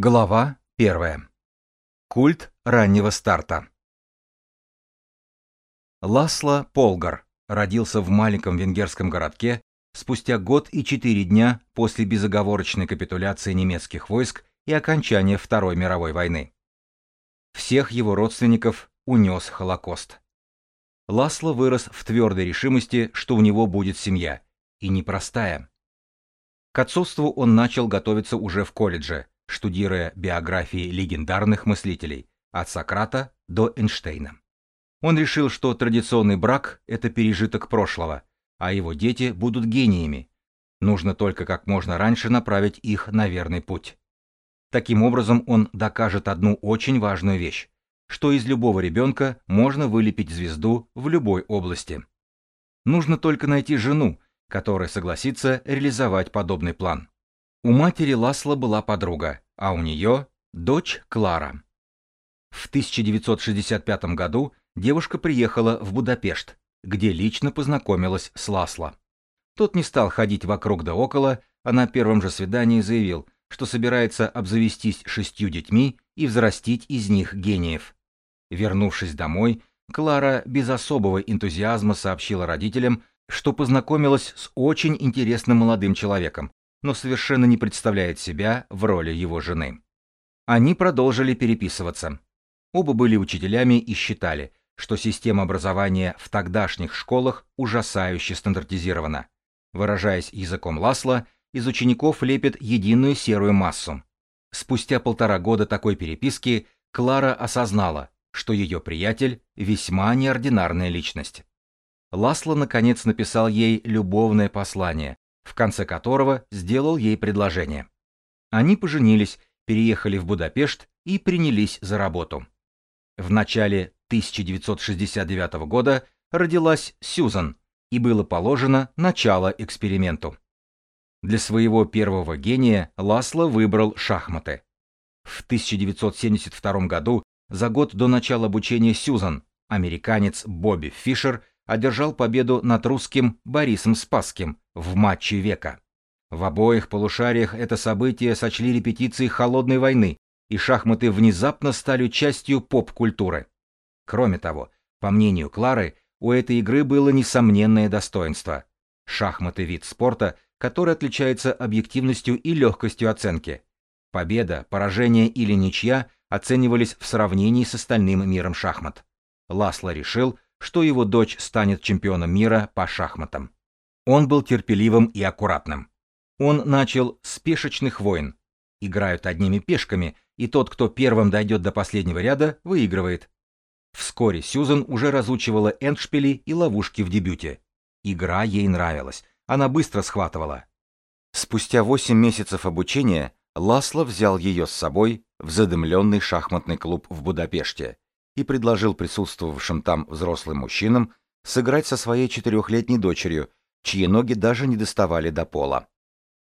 Глава 1. Культ раннего старта. Ласло Полгар родился в маленьком венгерском городке спустя год и четыре дня после безоговорочной капитуляции немецких войск и окончания Второй мировой войны. Всех его родственников унес Холокост. Ласло вырос в твердой решимости, что у него будет семья, и непростая. К отцовству он начал готовиться уже в колледже – штудируя биографии легендарных мыслителей, от Сократа до Эйнштейна. Он решил, что традиционный брак – это пережиток прошлого, а его дети будут гениями. Нужно только как можно раньше направить их на верный путь. Таким образом, он докажет одну очень важную вещь, что из любого ребенка можно вылепить звезду в любой области. Нужно только найти жену, которая согласится реализовать подобный план. У матери Ласла была подруга, а у нее дочь Клара. В 1965 году девушка приехала в Будапешт, где лично познакомилась с Ласло. Тот не стал ходить вокруг да около, а на первом же свидании заявил, что собирается обзавестись шестью детьми и взрастить из них гениев. Вернувшись домой, Клара без особого энтузиазма сообщила родителям, что познакомилась с очень интересным молодым человеком, но совершенно не представляет себя в роли его жены. Они продолжили переписываться. Оба были учителями и считали, что система образования в тогдашних школах ужасающе стандартизирована. Выражаясь языком Ласла, из учеников лепят единую серую массу. Спустя полтора года такой переписки Клара осознала, что ее приятель весьма неординарная личность. Ласло наконец написал ей любовное послание, в конце которого сделал ей предложение. Они поженились, переехали в Будапешт и принялись за работу. В начале 1969 года родилась Сьюзан, и было положено начало эксперименту. Для своего первого гения Ласло выбрал шахматы. В 1972 году, за год до начала обучения Сьюзан, американец Бобби Фишер одержал победу над русским Борисом Спасским в матче века. В обоих полушариях это событие сочли репетицией холодной войны, и шахматы внезапно стали частью поп-культуры. Кроме того, по мнению Клары, у этой игры было несомненное достоинство. Шахматы – вид спорта, который отличается объективностью и легкостью оценки. Победа, поражение или ничья оценивались в сравнении с остальным миром шахмат. Ласло решил, что его дочь станет чемпионом мира по шахматам. Он был терпеливым и аккуратным. Он начал с пешечных войн. Играют одними пешками, и тот, кто первым дойдет до последнего ряда, выигрывает. Вскоре Сьюзан уже разучивала эндшпили и ловушки в дебюте. Игра ей нравилась, она быстро схватывала. Спустя 8 месяцев обучения Ласло взял ее с собой в задымленный шахматный клуб в Будапеште и предложил присутствовавшим там взрослым мужчинам сыграть со своей четырехлетней дочерью, чьи ноги даже не доставали до пола.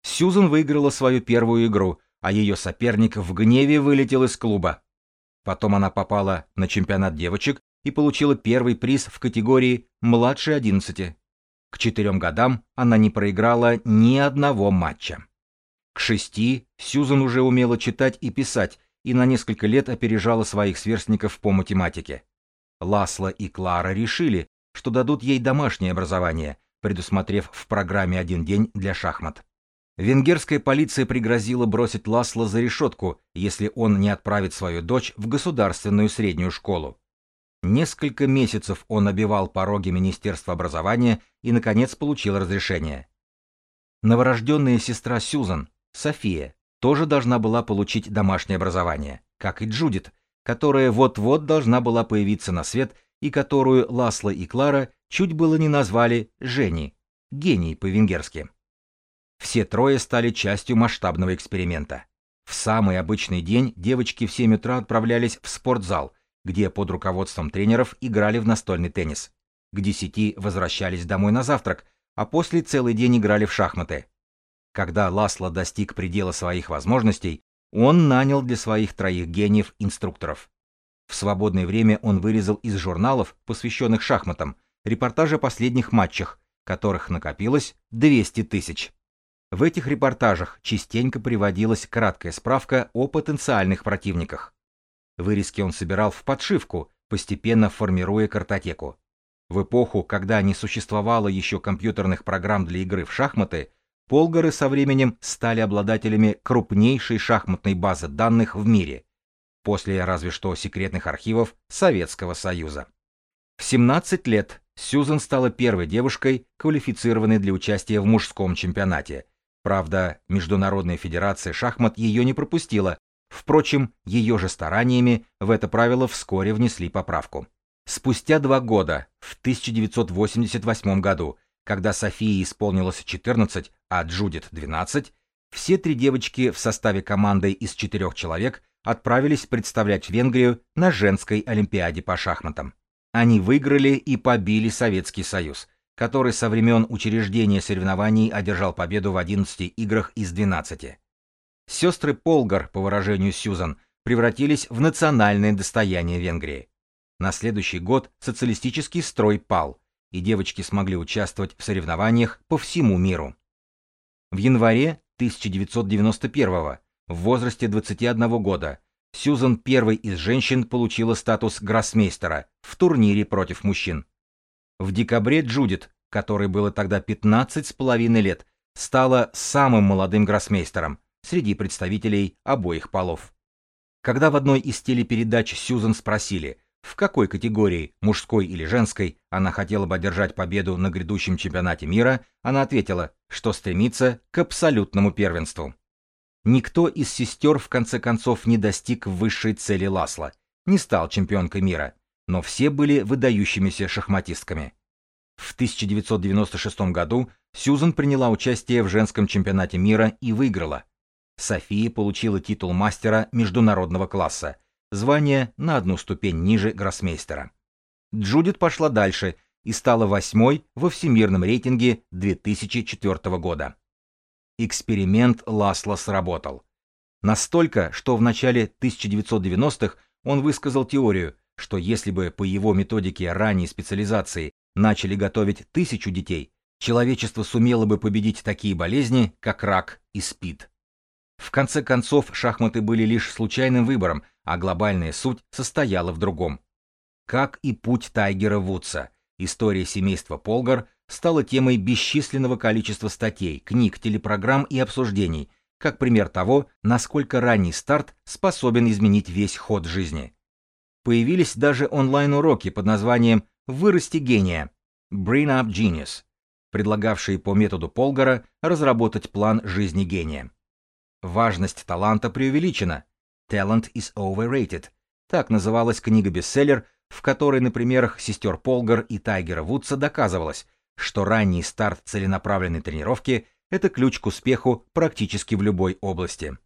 Сьюзан выиграла свою первую игру, а ее соперник в гневе вылетел из клуба. Потом она попала на чемпионат девочек и получила первый приз в категории «младше 11». К четырем годам она не проиграла ни одного матча. К шести Сьюзан уже умела читать и писать и на несколько лет опережала своих сверстников по математике. Ласло и Клара решили, что дадут ей домашнее образование, предусмотрев в программе один день для шахмат. Венгерская полиция пригрозила бросить Ласло за решетку, если он не отправит свою дочь в государственную среднюю школу. Несколько месяцев он обивал пороги Министерства образования и, наконец, получил разрешение. Новорожденная сестра Сьюзан, София, тоже должна была получить домашнее образование, как и Джудит, которая вот-вот должна была появиться на свет и которую Ласло и Клара чуть было не назвали Жени, гений по-венгерски. Все трое стали частью масштабного эксперимента. В самый обычный день девочки в 7 утра отправлялись в спортзал, где под руководством тренеров играли в настольный теннис. К 10 возвращались домой на завтрак, а после целый день играли в шахматы. Когда Ласло достиг предела своих возможностей, он нанял для своих троих гениев инструкторов. В свободное время он вырезал из журналов, посвященных шахматам, репортажи о последних матчах, которых накопилось 200 тысяч. В этих репортажах частенько приводилась краткая справка о потенциальных противниках. Вырезки он собирал в подшивку, постепенно формируя картотеку. В эпоху, когда не существовало еще компьютерных программ для игры в шахматы, Полгары со временем стали обладателями крупнейшей шахматной базы данных в мире, после разве что секретных архивов Советского Союза. В 17 лет Сьюзен стала первой девушкой, квалифицированной для участия в мужском чемпионате. Правда, Международная федерация шахмат ее не пропустила. Впрочем, ее же стараниями в это правило вскоре внесли поправку. Спустя два года, в 1988 году, когда Софии исполнилось 14, а Джудит 12, все три девочки в составе команды из четырех человек отправились представлять Венгрию на женской олимпиаде по шахматам. Они выиграли и побили Советский Союз, который со времен учреждения соревнований одержал победу в 11 играх из 12. Сестры Полгар, по выражению Сьюзан, превратились в национальное достояние Венгрии. На следующий год социалистический строй пал, и девочки смогли участвовать в соревнованиях по всему миру. В январе 1991 в возрасте 21 года Сьюзан первой из женщин получила статус гроссмейстера в турнире против мужчин. В декабре Джудит, которой было тогда 15 с половиной лет, стала самым молодым гроссмейстером среди представителей обоих полов. Когда в одной из телепередач Сьюзан спросили, в какой категории, мужской или женской, она хотела бы одержать победу на грядущем чемпионате мира, она ответила, что стремится к абсолютному первенству. Никто из сестер в конце концов не достиг высшей цели Ласла, не стал чемпионкой мира, но все были выдающимися шахматистками. В 1996 году Сьюзан приняла участие в женском чемпионате мира и выиграла. София получила титул мастера международного класса, звание на одну ступень ниже гроссмейстера. Джудит пошла дальше и стала восьмой во всемирном рейтинге 2004 года. Эксперимент Ласла сработал. Настолько, что в начале 1990-х он высказал теорию, что если бы по его методике ранней специализации начали готовить тысячу детей, человечество сумело бы победить такие болезни, как рак и СПИД. В конце концов, шахматы были лишь случайным выбором, а глобальная суть состояла в другом. Как и путь Тайгера Вудса, история семейства Полгар стала темой бесчисленного количества статей, книг, телепрограмм и обсуждений, как пример того, насколько ранний старт способен изменить весь ход жизни. Появились даже онлайн-уроки под названием «Вырасти гения» Bring Up Genius, предлагавшие по методу Полгара разработать план жизни гения. Важность таланта преувеличена. Talent is overrated. Так называлась книга-бестселлер, в которой на примерах сестер Полгар и Тайгера Вудса доказывалось, что ранний старт целенаправленной тренировки – это ключ к успеху практически в любой области.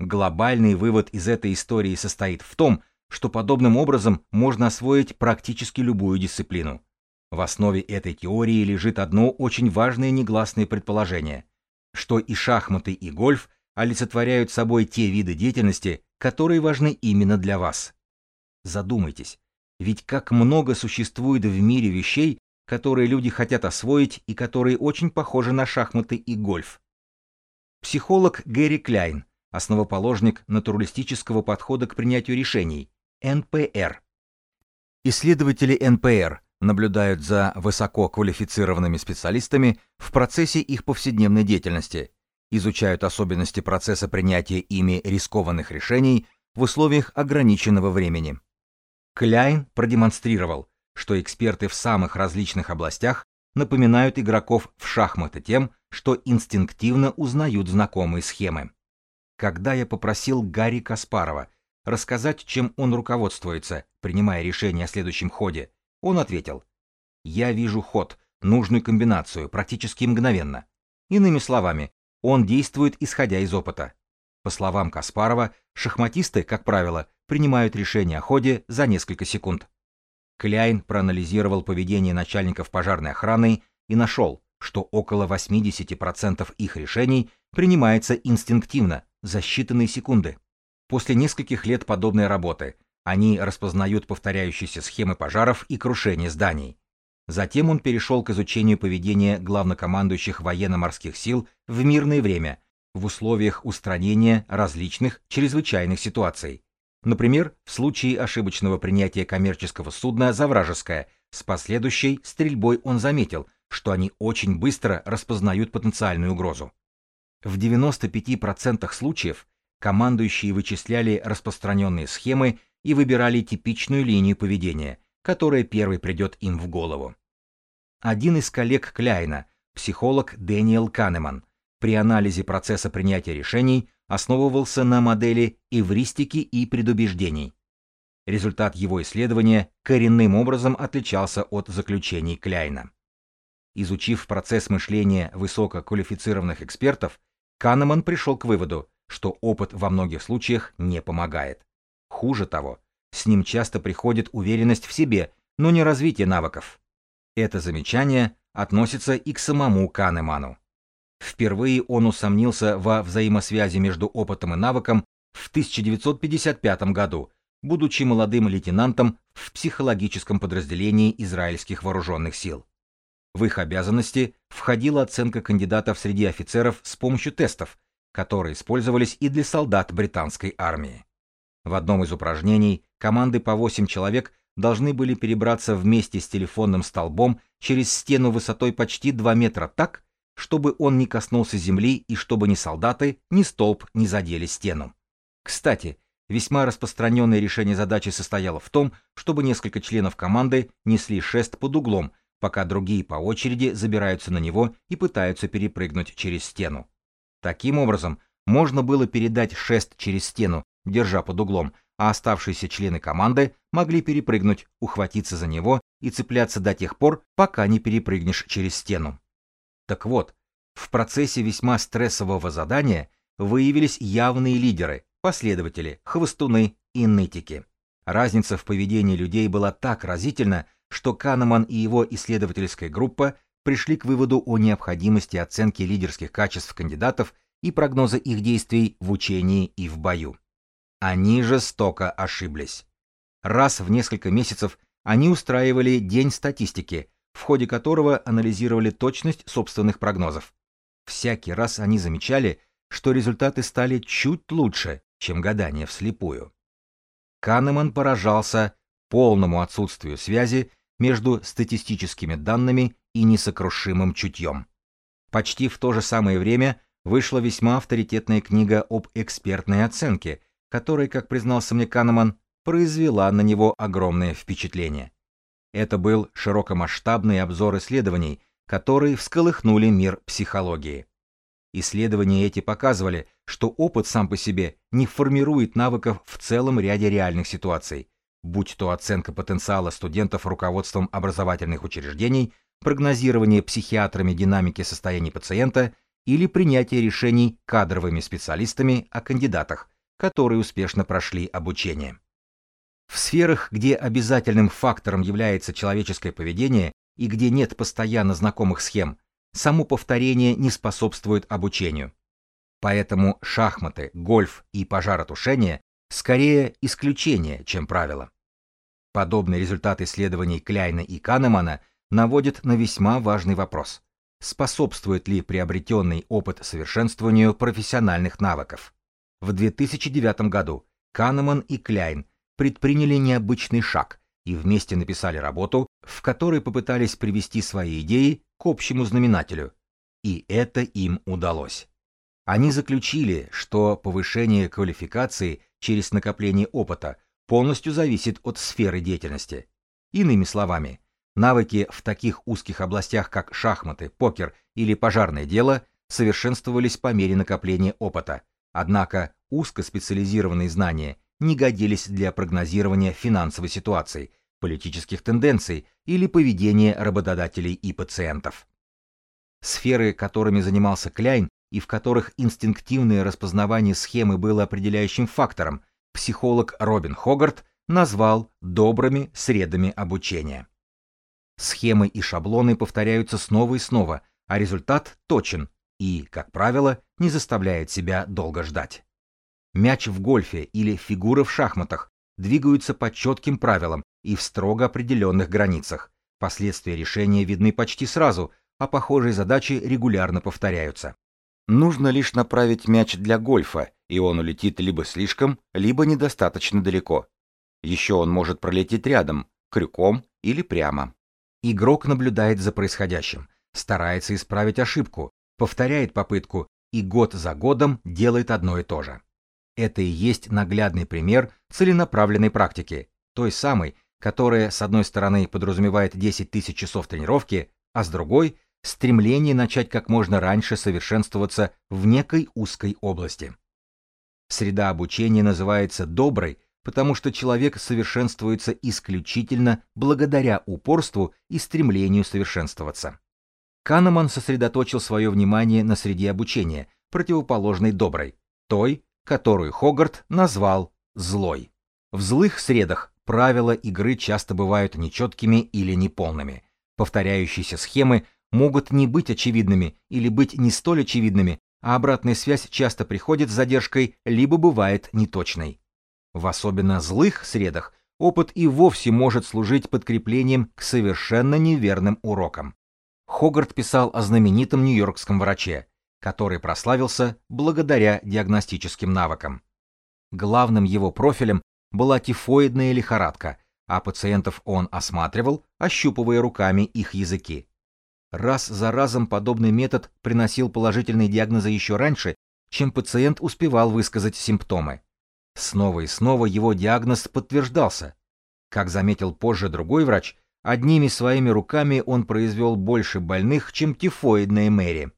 Глобальный вывод из этой истории состоит в том, что подобным образом можно освоить практически любую дисциплину. В основе этой теории лежит одно очень важное негласное предположение – что и шахматы, и гольф олицетворяют собой те виды деятельности, которые важны именно для вас. Задумайтесь, ведь как много существует в мире вещей, которые люди хотят освоить и которые очень похожи на шахматы и гольф. Психолог Гэри Кляйн, основоположник натуралистического подхода к принятию решений, НПР. Исследователи НПР наблюдают за высококвалифицированными специалистами в процессе их повседневной деятельности, изучают особенности процесса принятия ими рискованных решений в условиях ограниченного времени. Кляйн продемонстрировал, что эксперты в самых различных областях напоминают игроков в шахматы тем, что инстинктивно узнают знакомые схемы. Когда я попросил Гарри Каспарова рассказать, чем он руководствуется, принимая решение о следующем ходе, он ответил, «Я вижу ход, нужную комбинацию, практически мгновенно. Иными словами, он действует исходя из опыта. По словам Каспарова, шахматисты, как правило, принимают решение о ходе за несколько секунд. Кляйн проанализировал поведение начальников пожарной охраны и нашел, что около 80% их решений принимается инстинктивно, за считанные секунды. После нескольких лет подобной работы они распознают повторяющиеся схемы пожаров и крушения зданий. Затем он перешел к изучению поведения главнокомандующих военно-морских сил в мирное время в условиях устранения различных чрезвычайных ситуаций. Например, в случае ошибочного принятия коммерческого судна за вражеское, с последующей стрельбой он заметил, что они очень быстро распознают потенциальную угрозу. В 95% случаев командующие вычисляли распространенные схемы и выбирали типичную линию поведения, которая первой придет им в голову. Один из коллег Кляйна, психолог Дэниел Канеман, при анализе процесса принятия решений основывался на модели эвристики и предубеждений. Результат его исследования коренным образом отличался от заключений Кляйна. Изучив процесс мышления высококвалифицированных экспертов, Канеман пришел к выводу, что опыт во многих случаях не помогает. Хуже того, с ним часто приходит уверенность в себе, но не развитие навыков. Это замечание относится и к самому Канеману. Впервые он усомнился во взаимосвязи между опытом и навыком в 1955 году, будучи молодым лейтенантом в психологическом подразделении израильских вооруженных сил. В их обязанности входила оценка кандидатов среди офицеров с помощью тестов, которые использовались и для солдат британской армии. В одном из упражнений команды по 8 человек должны были перебраться вместе с телефонным столбом через стену высотой почти 2 метра так, чтобы он не коснулся земли и чтобы ни солдаты, ни столб не задели стену. Кстати, весьма распространенное решение задачи состояло в том, чтобы несколько членов команды несли шест под углом, пока другие по очереди забираются на него и пытаются перепрыгнуть через стену. Таким образом, можно было передать шест через стену, держа под углом, а оставшиеся члены команды могли перепрыгнуть, ухватиться за него и цепляться до тех пор, пока не перепрыгнешь через стену. Так вот, в процессе весьма стрессового задания выявились явные лидеры, последователи, хвостуны и нытики. Разница в поведении людей была так разительна, что Канеман и его исследовательская группа пришли к выводу о необходимости оценки лидерских качеств кандидатов и прогноза их действий в учении и в бою. Они жестоко ошиблись. Раз в несколько месяцев они устраивали День статистики, в ходе которого анализировали точность собственных прогнозов. Всякий раз они замечали, что результаты стали чуть лучше, чем гадание вслепую. Канеман поражался полному отсутствию связи между статистическими данными и несокрушимым чутьем. Почти в то же самое время вышла весьма авторитетная книга об экспертной оценке, которая, как признался мне Канеман, произвела на него огромное впечатление. Это был широкомасштабный обзор исследований, которые всколыхнули мир психологии. Исследования эти показывали, что опыт сам по себе не формирует навыков в целом ряде реальных ситуаций, будь то оценка потенциала студентов руководством образовательных учреждений, прогнозирование психиатрами динамики состояния пациента или принятие решений кадровыми специалистами о кандидатах, которые успешно прошли обучение. В сферах, где обязательным фактором является человеческое поведение и где нет постоянно знакомых схем, само повторение не способствует обучению. Поэтому шахматы, гольф и пожаротушение скорее исключение, чем правило. Подобный результат исследований Кляйна и Канемана наводит на весьма важный вопрос. Способствует ли приобретенный опыт совершенствованию профессиональных навыков? В 2009 году Канеман и Кляйн предприняли необычный шаг и вместе написали работу, в которой попытались привести свои идеи к общему знаменателю. И это им удалось. Они заключили, что повышение квалификации через накопление опыта полностью зависит от сферы деятельности. Иными словами, навыки в таких узких областях, как шахматы, покер или пожарное дело, совершенствовались по мере накопления опыта, однако узкоспециализированные знания не годились для прогнозирования финансовой ситуации, политических тенденций или поведения работодателей и пациентов. Сферы, которыми занимался Кляйн и в которых инстинктивное распознавание схемы было определяющим фактором, психолог Робин Хогарт назвал добрыми средами обучения. Схемы и шаблоны повторяются снова и снова, а результат точен и, как правило, не заставляет себя долго ждать. Мяч в гольфе или фигуры в шахматах двигаются по четким правилам и в строго определенных границах, Последствия решения видны почти сразу, а похожие задачи регулярно повторяются. Нужно лишь направить мяч для гольфа, и он улетит либо слишком, либо недостаточно далеко. Еще он может пролететь рядом, крюком или прямо. Игрок наблюдает за происходящим, старается исправить ошибку, повторяет попытку и год за годом делает одно и то же. Это и есть наглядный пример целенаправленной практики, той самой, которая с одной стороны подразумевает 10 тысяч часов тренировки, а с другой – стремление начать как можно раньше совершенствоваться в некой узкой области. Среда обучения называется доброй, потому что человек совершенствуется исключительно благодаря упорству и стремлению совершенствоваться. Канеман сосредоточил свое внимание на среде обучения, противоположной доброй, той, которую Хогарт назвал злой. В злых средах правила игры часто бывают нечеткими или неполными. Повторяющиеся схемы могут не быть очевидными или быть не столь очевидными, а обратная связь часто приходит с задержкой, либо бывает неточной. В особенно злых средах опыт и вовсе может служить подкреплением к совершенно неверным урокам. Хогарт писал о знаменитом нью-йоркском враче, который прославился благодаря диагностическим навыкам. Главным его профилем была тифоидная лихорадка, а пациентов он осматривал, ощупывая руками их языки. Раз за разом подобный метод приносил положительные диагнозы еще раньше, чем пациент успевал высказать симптомы. Снова и снова его диагноз подтверждался. Как заметил позже другой врач, одними своими руками он произвел больше больных, чем тифоидная Мэри.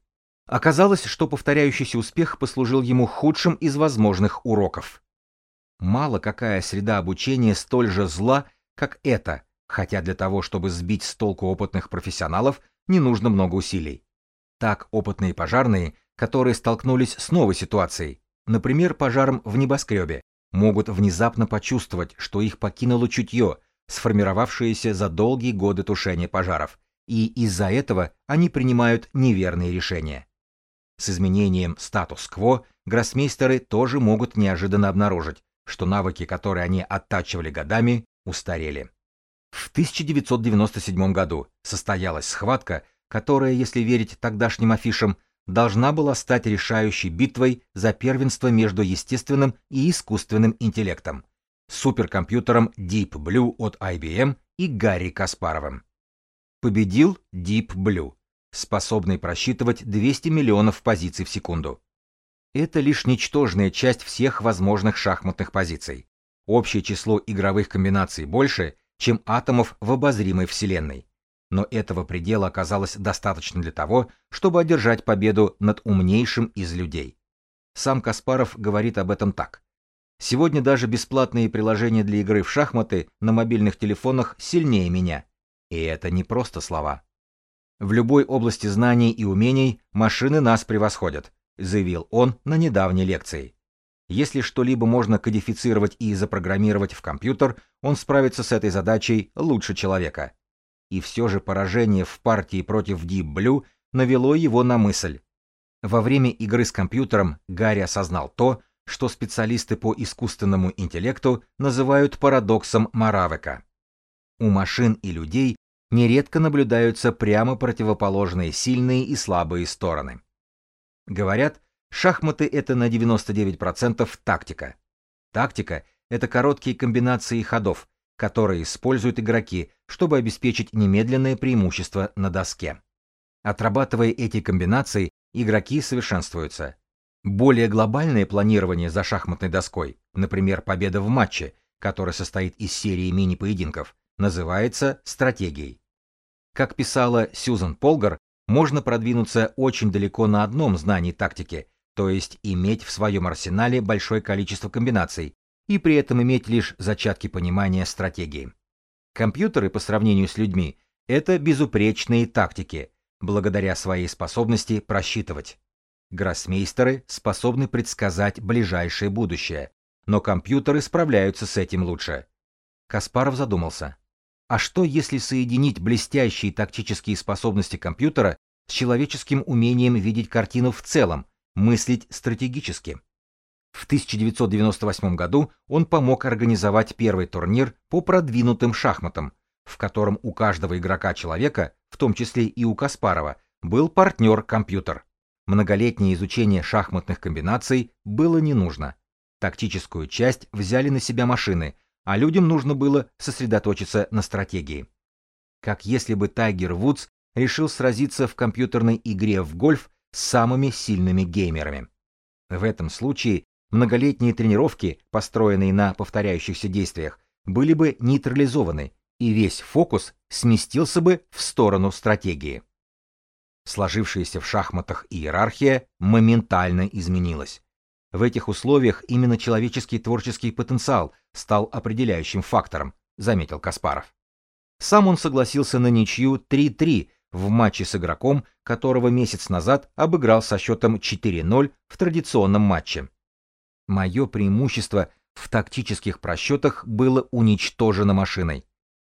Оказалось, что повторяющийся успех послужил ему худшим из возможных уроков. Мало какая среда обучения столь же зла, как эта, хотя для того, чтобы сбить с толку опытных профессионалов, не нужно много усилий. Так опытные пожарные, которые столкнулись с новой ситуацией, например, пожаром в небоскребе, могут внезапно почувствовать, что их покинуло чутье, сформировавшееся за долгие годы тушения пожаров, и из-за этого они принимают неверные решения. С изменением статус-кво гроссмейстеры тоже могут неожиданно обнаружить, что навыки, которые они оттачивали годами, устарели. В 1997 году состоялась схватка, которая, если верить тогдашним афишам, должна была стать решающей битвой за первенство между естественным и искусственным интеллектом, суперкомпьютером Deep Blue от IBM и Гарри Каспаровым. Победил Deep Blue, способный просчитывать 200 миллионов позиций в секунду. Это лишь ничтожная часть всех возможных шахматных позиций. Общее число игровых комбинаций больше, чем атомов в обозримой Вселенной но этого предела оказалось достаточно для того, чтобы одержать победу над умнейшим из людей. Сам Каспаров говорит об этом так. Сегодня даже бесплатные приложения для игры в шахматы на мобильных телефонах сильнее меня. И это не просто слова. В любой области знаний и умений машины нас превосходят, заявил он на недавней лекции. Если что-либо можно кодифицировать и запрограммировать в компьютер, он справится с этой задачей лучше человека и все же поражение в партии против Deep Blue навело его на мысль. Во время игры с компьютером Гарри осознал то, что специалисты по искусственному интеллекту называют парадоксом Моравека. У машин и людей нередко наблюдаются прямо противоположные сильные и слабые стороны. Говорят, шахматы — это на 99% тактика. Тактика — это короткие комбинации ходов, которые используют игроки, чтобы обеспечить немедленное преимущество на доске. Отрабатывая эти комбинации, игроки совершенствуются. Более глобальное планирование за шахматной доской, например, победа в матче, который состоит из серии мини-поединков, называется стратегией. Как писала Сьюзан Полгар, можно продвинуться очень далеко на одном знании тактики, то есть иметь в своем арсенале большое количество комбинаций, и при этом иметь лишь зачатки понимания стратегии. Компьютеры по сравнению с людьми — это безупречные тактики, благодаря своей способности просчитывать. Гроссмейстеры способны предсказать ближайшее будущее, но компьютеры справляются с этим лучше. Каспаров задумался. А что, если соединить блестящие тактические способности компьютера с человеческим умением видеть картину в целом, мыслить стратегически? В 1998 году он помог организовать первый турнир по продвинутым шахматам, в котором у каждого игрока-человека, в том числе и у Каспарова, был партнер-компьютер. Многолетнее изучение шахматных комбинаций было не нужно. Тактическую часть взяли на себя машины, а людям нужно было сосредоточиться на стратегии. Как если бы Тайгер Вудс решил сразиться в компьютерной игре в гольф с самыми сильными геймерами. В этом случае многолетние тренировки, построенные на повторяющихся действиях, были бы нейтрализованы, и весь фокус сместился бы в сторону стратегии. Сложившаяся в шахматах иерархия моментально изменилась. В этих условиях именно человеческий творческий потенциал стал определяющим фактором, заметил Каспаров. Сам он согласился на ничью 3-3 в матче с игроком, которого месяц назад обыграл со счетом 4-0 в традиционном матче. Мое преимущество в тактических просчетах было уничтожено машиной.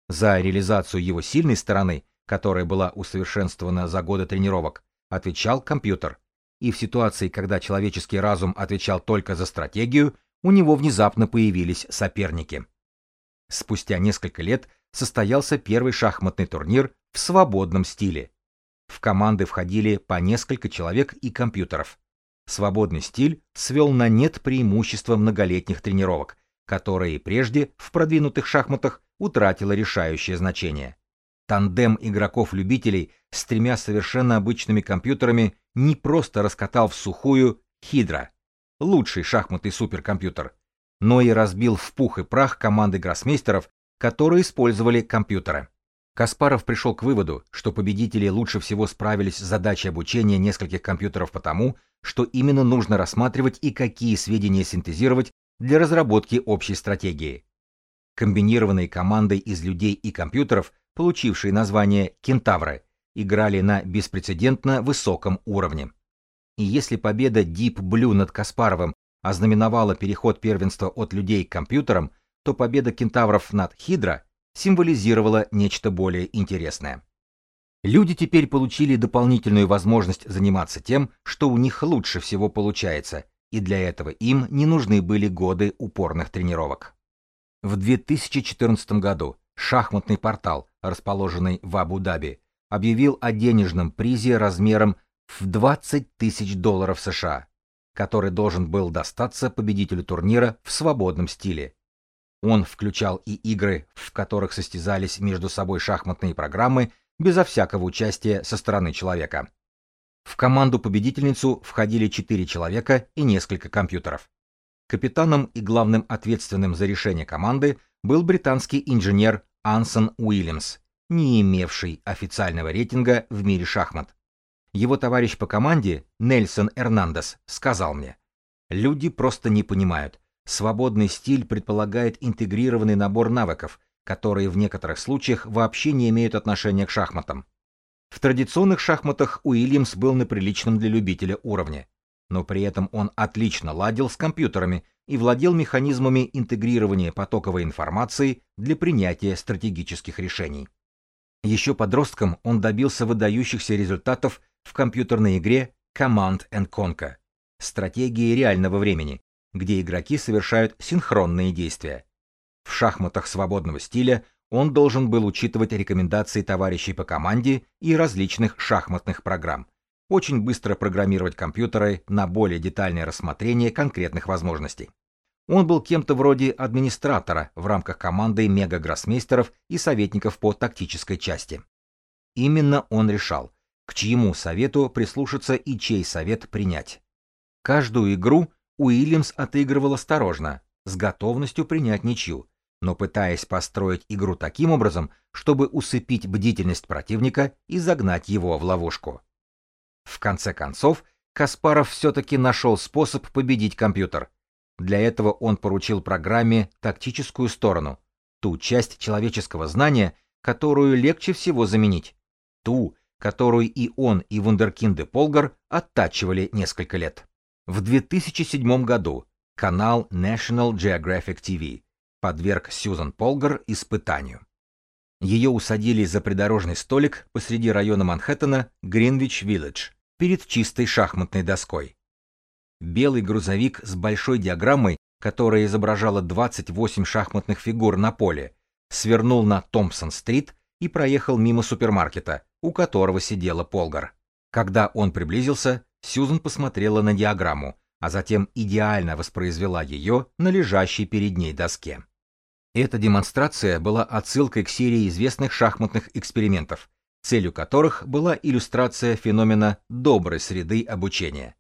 За реализацию его сильной стороны, которая была усовершенствована за годы тренировок, отвечал компьютер. И в ситуации, когда человеческий разум отвечал только за стратегию, у него внезапно появились соперники. Спустя несколько лет состоялся первый шахматный турнир в свободном стиле. В команды входили по несколько человек и компьютеров. Свободный стиль свел на нет преимущество многолетних тренировок, которые прежде в продвинутых шахматах утратила решающее значение. Тандем игроков-любителей с тремя совершенно обычными компьютерами не просто раскатал в сухую Хидра, лучший шахматный суперкомпьютер, но и разбил в пух и прах команды гроссмейстеров, которые использовали компьютеры. Каспаров пришел к выводу, что победители лучше всего справились с задачей обучения нескольких компьютеров потому, что именно нужно рассматривать и какие сведения синтезировать для разработки общей стратегии комбинированные командой из людей и компьютеров, получившие название «Кентавры», играли на беспрецедентно высоком уровне. И если победа Deep Blue над Каспаровым ознаменовала переход первенства от людей к компьютерам, то победа кентавров над Хидра символизировала нечто более интересное. Люди теперь получили дополнительную возможность заниматься тем, что у них лучше всего получается, и для этого им не нужны были годы упорных тренировок. В 2014 году шахматный портал, расположенный в Абу-Даби, объявил о денежном призе размером в 20 тысяч долларов США, который должен был достаться победителю турнира в свободном стиле. Он включал и игры, в которых состязались между собой шахматные программы безо всякого участия со стороны человека. В команду-победительницу входили четыре человека и несколько компьютеров. Капитаном и главным ответственным за решение команды был британский инженер Ансон Уильямс, не имевший официального рейтинга в мире шахмат. Его товарищ по команде, Нельсон Эрнандес, сказал мне, «Люди просто не понимают. Свободный стиль предполагает интегрированный набор навыков, которые в некоторых случаях вообще не имеют отношения к шахматам. В традиционных шахматах Уильямс был на приличном для любителя уровне но при этом он отлично ладил с компьютерами и владел механизмами интегрирования потоковой информации для принятия стратегических решений. Еще подростком он добился выдающихся результатов в компьютерной игре Command and Conquer, стратегии реального времени, где игроки совершают синхронные действия. В шахматах свободного стиля он должен был учитывать рекомендации товарищей по команде и различных шахматных программ, очень быстро программировать компьютеры на более детальное рассмотрение конкретных возможностей. Он был кем-то вроде администратора в рамках команды мега-гроссмейстеров и советников по тактической части. Именно он решал, к чьему совету прислушаться и чей совет принять. Каждую игру Уильямс отыгрывал осторожно, с готовностью принять ничью, но пытаясь построить игру таким образом, чтобы усыпить бдительность противника и загнать его в ловушку. В конце концов, Каспаров все-таки нашел способ победить компьютер. Для этого он поручил программе тактическую сторону, ту часть человеческого знания, которую легче всего заменить, ту, которую и он, и вундеркинды Полгар оттачивали несколько лет. В 2007 году канал National Geographic TV подверг Сьюзан Полгар испытанию. Ее усадили за придорожный столик посреди района Манхэттена Гринвич-Виллидж, перед чистой шахматной доской. Белый грузовик с большой диаграммой, которая изображала 28 шахматных фигур на поле, свернул на Томпсон-стрит и проехал мимо супермаркета, у которого сидела Полгар. Когда он приблизился, Сьюзен посмотрела на диаграмму, а затем идеально воспроизвела ее на лежащей перед ней доске. Эта демонстрация была отсылкой к серии известных шахматных экспериментов, целью которых была иллюстрация феномена доброй среды обучения.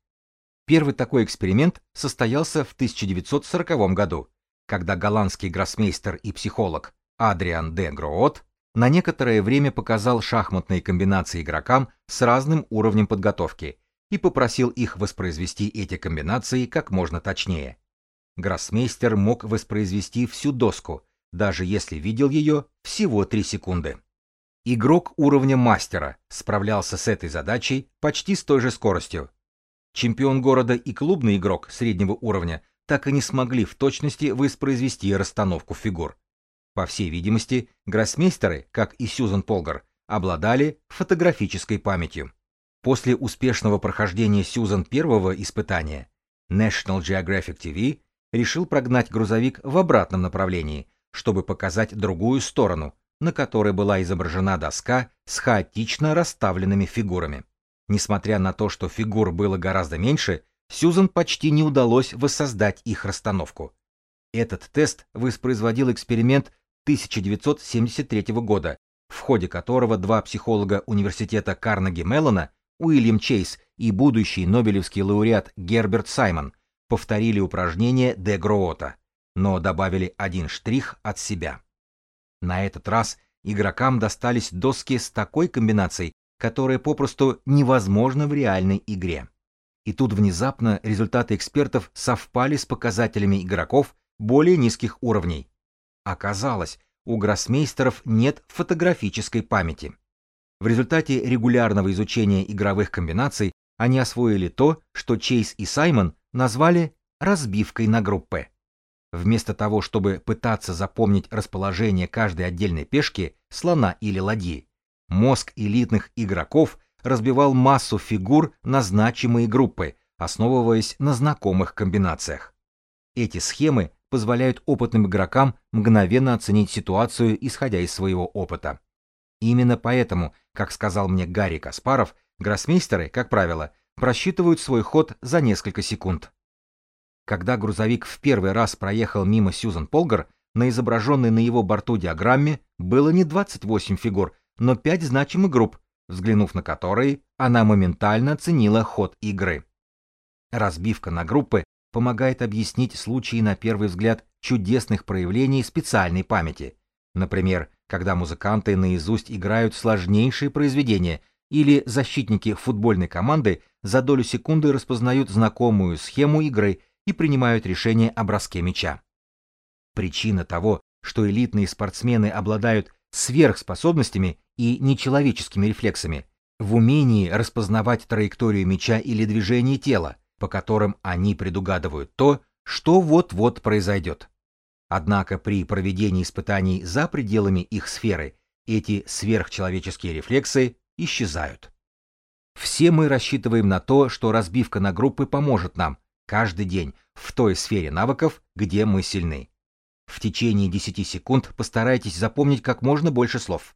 Первый такой эксперимент состоялся в 1940 году, когда голландский гроссмейстер и психолог Адриан де Гроот на некоторое время показал шахматные комбинации игрокам с разным уровнем подготовки и попросил их воспроизвести эти комбинации как можно точнее. Гроссмейстер мог воспроизвести всю доску, даже если видел ее всего 3 секунды. Игрок уровня мастера справлялся с этой задачей почти с той же скоростью. Чемпион города и клубный игрок среднего уровня так и не смогли в точности воспроизвести расстановку фигур. По всей видимости, гроссмейстеры, как и Сьюзен Полгар, обладали фотографической памятью. После успешного прохождения Сьюзен первого испытания, National Geographic TV решил прогнать грузовик в обратном направлении, чтобы показать другую сторону, на которой была изображена доска с хаотично расставленными фигурами. Несмотря на то, что фигур было гораздо меньше, Сьюзан почти не удалось воссоздать их расстановку. Этот тест воспроизводил эксперимент 1973 года, в ходе которого два психолога университета Карнеги Меллона, Уильям Чейз и будущий Нобелевский лауреат Герберт Саймон, повторили упражнение Де Гроота, но добавили один штрих от себя. На этот раз игрокам достались доски с такой комбинацией, которая попросту невозможна в реальной игре. И тут внезапно результаты экспертов совпали с показателями игроков более низких уровней. Оказалось, у гроссмейстеров нет фотографической памяти. В результате регулярного изучения игровых комбинаций они освоили то, что Чейз и Саймон назвали разбивкой на группы. Вместо того, чтобы пытаться запомнить расположение каждой отдельной пешки, слона или ладьи, мозг элитных игроков разбивал массу фигур на значимые группы, основываясь на знакомых комбинациях. Эти схемы позволяют опытным игрокам мгновенно оценить ситуацию, исходя из своего опыта. Именно поэтому, как сказал мне Гарри Каспаров, гроссмейстеры, как правило, просчитывают свой ход за несколько секунд. Когда грузовик в первый раз проехал мимо Сьюзан Полгар, на изображенной на его борту диаграмме было не 28 фигур, но 5 значимых групп, взглянув на которые, она моментально оценила ход игры. Разбивка на группы помогает объяснить случаи на первый взгляд чудесных проявлений специальной памяти. Например, когда музыканты наизусть играют сложнейшие произведения или защитники футбольной команды за долю секунды распознают знакомую схему игры и принимают решение о броске мяча. Причина того, что элитные спортсмены обладают сверхспособностями и нечеловеческими рефлексами, в умении распознавать траекторию мяча или движение тела, по которым они предугадывают то, что вот-вот произойдет. Однако при проведении испытаний за пределами их сферы эти сверхчеловеческие рефлексы исчезают. Все мы рассчитываем на то, что разбивка на группы поможет нам, каждый день в той сфере навыков, где мы сильны. В течение 10 секунд постарайтесь запомнить как можно больше слов.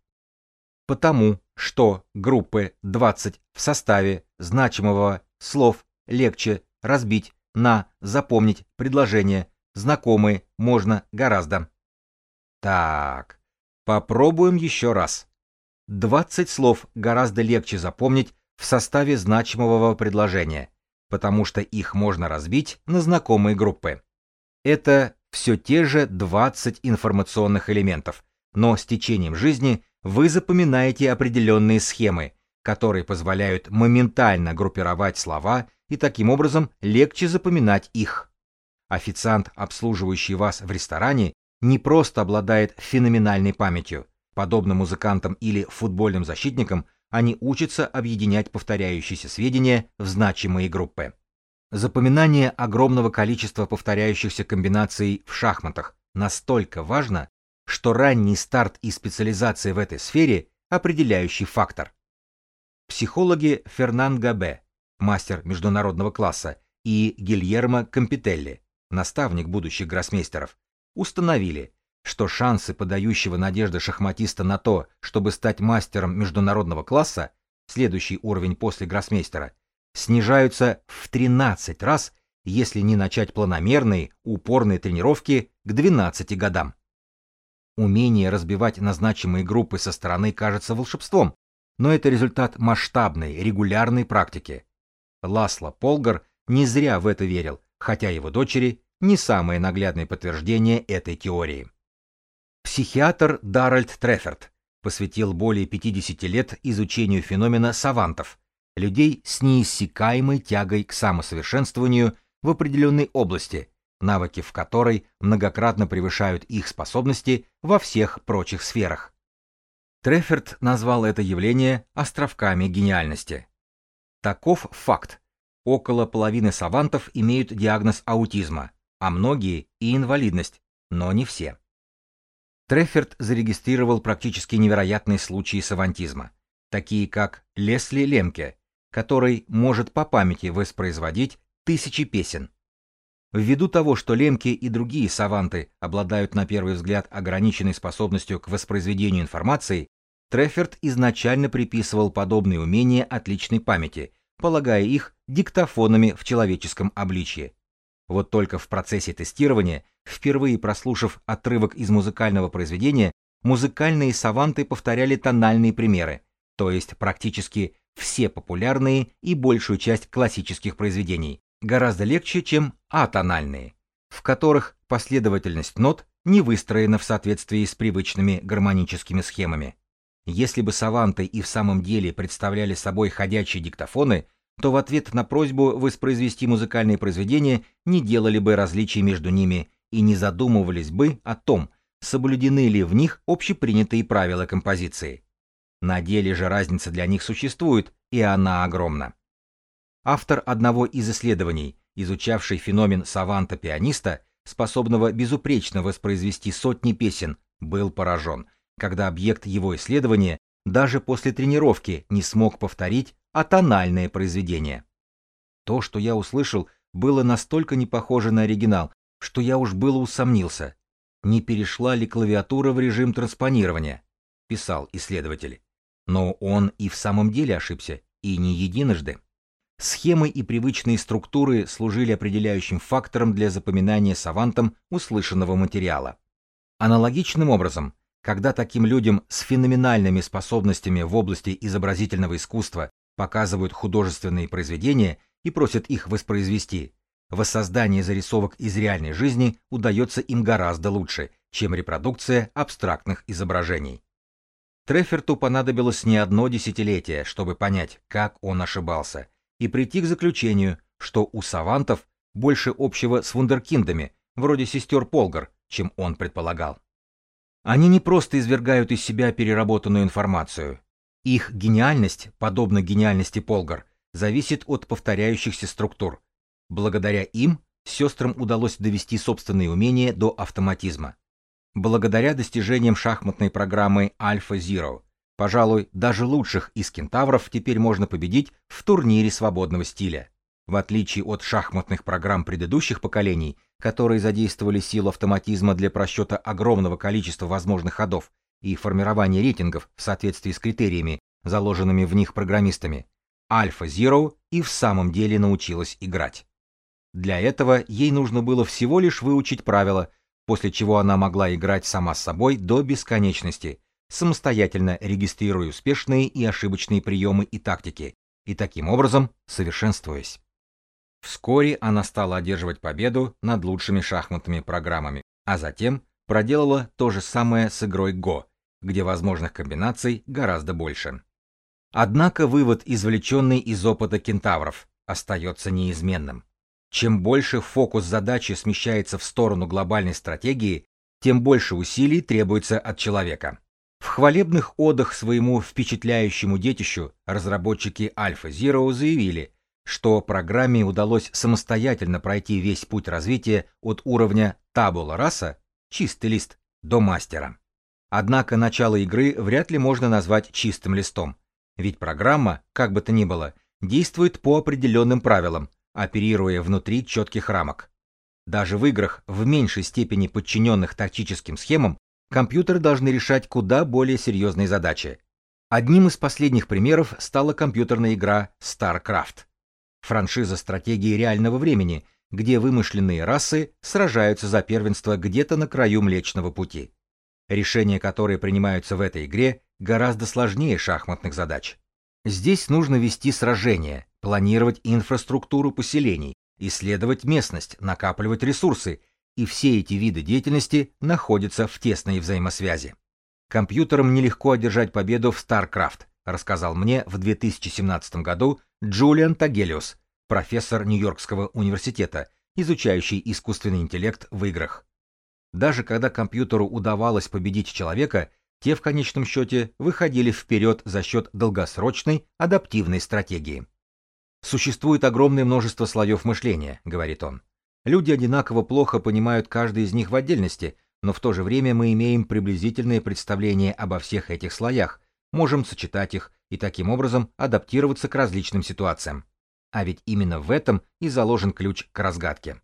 Потому что группы 20 в составе значимого слов легче разбить на запомнить предложение знакомые можно гораздо. Так, попробуем еще раз. 20 слов гораздо легче запомнить в составе значимого предложения потому что их можно разбить на знакомые группы. Это все те же 20 информационных элементов, но с течением жизни вы запоминаете определенные схемы, которые позволяют моментально группировать слова и таким образом легче запоминать их. Официант, обслуживающий вас в ресторане, не просто обладает феноменальной памятью. Подобно музыкантам или футбольным защитникам, они учатся объединять повторяющиеся сведения в значимые группы. Запоминание огромного количества повторяющихся комбинаций в шахматах настолько важно, что ранний старт и специализация в этой сфере – определяющий фактор. Психологи Фернан Габе, мастер международного класса, и Гильермо Компителли, наставник будущих гроссмейстеров, установили, что шансы подающего надежды шахматиста на то, чтобы стать мастером международного класса, следующий уровень после гроссмейстера, снижаются в 13 раз, если не начать планомерные, упорные тренировки к 12 годам. Умение разбивать назначимые группы со стороны кажется волшебством, но это результат масштабной, регулярной практики. Ласло Полгар не зря в это верил, хотя его дочери не самое наглядное подтверждение этой теории. Психиатр Даральд Треферт посвятил более 50 лет изучению феномена савантов, людей с неиссякаемой тягой к самосовершенствованию в определенной области, навыки в которой многократно превышают их способности во всех прочих сферах. Треферт назвал это явление островками гениальности. Таков факт. Около половины савантов имеют диагноз аутизма, а многие и инвалидность, но не все. Треферт зарегистрировал практически невероятные случаи савантизма, такие как Лесли Лемке, который может по памяти воспроизводить тысячи песен. Ввиду того, что лемки и другие саванты обладают на первый взгляд ограниченной способностью к воспроизведению информации, Треферт изначально приписывал подобные умения отличной памяти, полагая их диктофонами в человеческом обличье. Вот только в процессе тестирования, впервые прослушав отрывок из музыкального произведения, музыкальные саванты повторяли тональные примеры, то есть практически все популярные и большую часть классических произведений, гораздо легче, чем атональные, в которых последовательность нот не выстроена в соответствии с привычными гармоническими схемами. Если бы саванты и в самом деле представляли собой ходячие диктофоны, то в ответ на просьбу воспроизвести музыкальные произведения не делали бы различий между ними и не задумывались бы о том, соблюдены ли в них общепринятые правила композиции. На деле же разница для них существует, и она огромна. Автор одного из исследований, изучавший феномен саванта-пианиста, способного безупречно воспроизвести сотни песен, был поражен, когда объект его исследования даже после тренировки не смог повторить атональное произведение. То, что я услышал, было настолько не похоже на оригинал, что я уж было усомнился, не перешла ли клавиатура в режим транспонирования, писал исследователь. Но он и в самом деле ошибся, и не единожды. Схемы и привычные структуры служили определяющим фактором для запоминания савантом услышанного материала. Аналогичным образом, когда таким людям с феноменальными способностями в области изобразительного искусства показывают художественные произведения и просят их воспроизвести, воссоздание зарисовок из реальной жизни удается им гораздо лучше, чем репродукция абстрактных изображений. Треферту понадобилось не одно десятилетие, чтобы понять, как он ошибался, и прийти к заключению, что у савантов больше общего с вундеркиндами, вроде сестер Полгар, чем он предполагал. Они не просто извергают из себя переработанную информацию. Их гениальность, подобно гениальности Полгар, зависит от повторяющихся структур. Благодаря им сестрам удалось довести собственные умения до автоматизма. Благодаря достижениям шахматной программы Alpha Zero, пожалуй, даже лучших из кентавров теперь можно победить в турнире свободного стиля. В отличие от шахматных программ предыдущих поколений, которые задействовали силу автоматизма для просчета огромного количества возможных ходов и формирования рейтингов в соответствии с критериями, заложенными в них программистами, Alpha Zero и в самом деле научилась играть. Для этого ей нужно было всего лишь выучить правила, после чего она могла играть сама с собой до бесконечности, самостоятельно регистрируя успешные и ошибочные приемы и тактики, и таким образом совершенствуясь. Вскоре она стала одерживать победу над лучшими шахматными программами, а затем проделала то же самое с игрой Go, где возможных комбинаций гораздо больше. Однако вывод, извлеченный из опыта кентавров, остается неизменным. Чем больше фокус задачи смещается в сторону глобальной стратегии, тем больше усилий требуется от человека. В хвалебных одах своему впечатляющему детищу разработчики Alpha Zero заявили, что программе удалось самостоятельно пройти весь путь развития от уровня табула раса, чистый лист, до мастера. Однако начало игры вряд ли можно назвать чистым листом, ведь программа, как бы то ни было, действует по определенным правилам, оперируя внутри четких рамок. Даже в играх, в меньшей степени подчиненных тактическим схемам, компьютеры должны решать куда более серьезные задачи. Одним из последних примеров стала компьютерная игра StarCraft. Франшиза стратегии реального времени, где вымышленные расы сражаются за первенство где-то на краю Млечного Пути. Решения, которые принимаются в этой игре, гораздо сложнее шахматных задач. Здесь нужно вести сражения, планировать инфраструктуру поселений, исследовать местность, накапливать ресурсы, и все эти виды деятельности находятся в тесной взаимосвязи. Компьютерам нелегко одержать победу в StarCraft, рассказал мне в 2017 году Джулиан Тагелиус, профессор Нью-Йоркского университета, изучающий искусственный интеллект в играх. Даже когда компьютеру удавалось победить человека, те в конечном счете выходили вперед за счет долгосрочной адаптивной стратегии. Существует огромное множество слоев мышления, говорит он. Люди одинаково плохо понимают каждый из них в отдельности, но в то же время мы имеем приблизительное представление обо всех этих слоях, можем сочетать их и таким образом адаптироваться к различным ситуациям. А ведь именно в этом и заложен ключ к разгадке.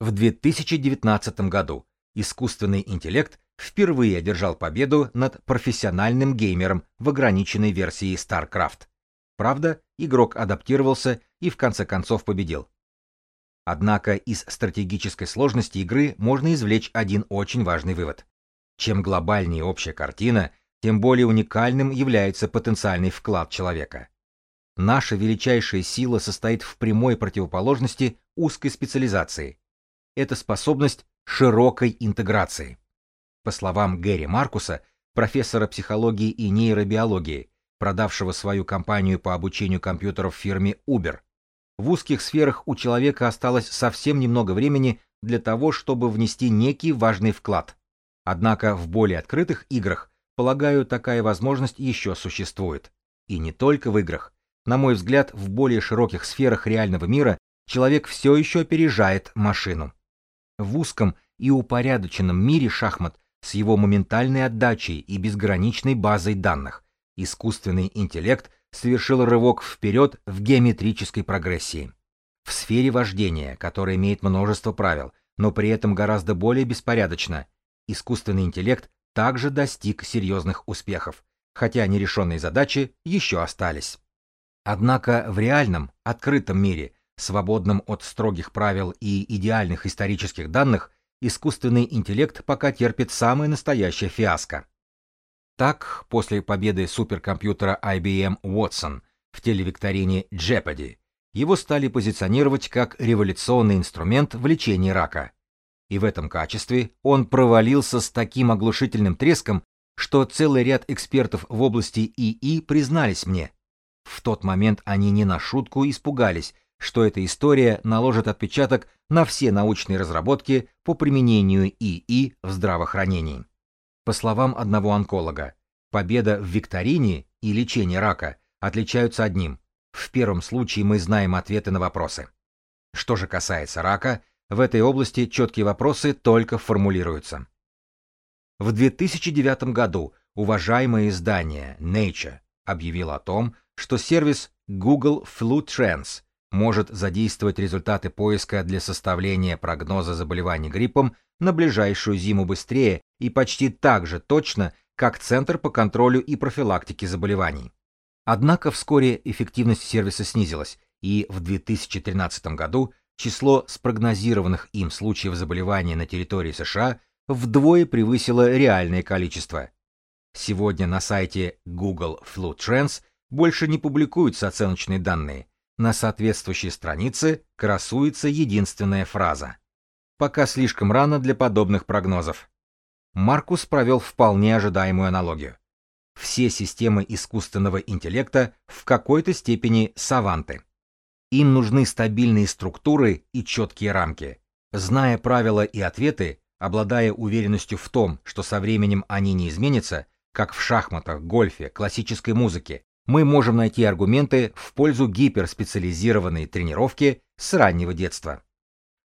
В 2019 году искусственный интеллект впервые одержал победу над профессиональным геймером в ограниченной версии StarCraft. Правда, игрок адаптировался и в конце концов победил. Однако из стратегической сложности игры можно извлечь один очень важный вывод. Чем глобальнее общая картина, тем более уникальным является потенциальный вклад человека. Наша величайшая сила состоит в прямой противоположности узкой специализации. Это способность широкой интеграции. По словам Гэри Маркуса, профессора психологии и нейробиологии, продавшего свою компанию по обучению компьютеров фирме Uber, в узких сферах у человека осталось совсем немного времени для того, чтобы внести некий важный вклад. Однако в более открытых играх, полагаю, такая возможность еще существует. И не только в играх. На мой взгляд, в более широких сферах реального мира человек все еще опережает машину. В узком и упорядоченном мире шахмат с его моментальной отдачей и безграничной базой данных искусственный интеллект совершил рывок вперед в геометрической прогрессии. В сфере вождения, которая имеет множество правил, но при этом гораздо более беспорядочно, искусственный интеллект также достиг серьезных успехов, хотя нерешенные задачи еще остались. Однако в реальном, открытом мире, свободном от строгих правил и идеальных исторических данных, искусственный интеллект пока терпит самое настоящее фиаско. Так, после победы суперкомпьютера IBM Watson в телевикторине Jeopardy, его стали позиционировать как революционный инструмент в лечении рака. И в этом качестве он провалился с таким оглушительным треском, что целый ряд экспертов в области ИИ признались мне. В тот момент они не на шутку испугались, что эта история наложит отпечаток на все научные разработки по применению ИИ в здравоохранении. По словам одного онколога, победа в викторине и лечение рака отличаются одним. В первом случае мы знаем ответы на вопросы. Что же касается рака, в этой области четкие вопросы только формулируются. В 2009 году уважаемое издание Nature объявило о том, что сервис Google Flu Trends может задействовать результаты поиска для составления прогноза заболеваний гриппом на ближайшую зиму быстрее и почти так же точно, как Центр по контролю и профилактике заболеваний. Однако вскоре эффективность сервиса снизилась, и в 2013 году число спрогнозированных им случаев заболевания на территории США вдвое превысило реальное количество. Сегодня на сайте Google Flu Trends больше не публикуются оценочные данные. На соответствующей странице красуется единственная фраза. Пока слишком рано для подобных прогнозов. Маркус провел вполне ожидаемую аналогию. Все системы искусственного интеллекта в какой-то степени саванты. Им нужны стабильные структуры и четкие рамки. Зная правила и ответы, обладая уверенностью в том, что со временем они не изменятся, как в шахматах, гольфе, классической музыке, мы можем найти аргументы в пользу гиперспециализированной тренировки с раннего детства.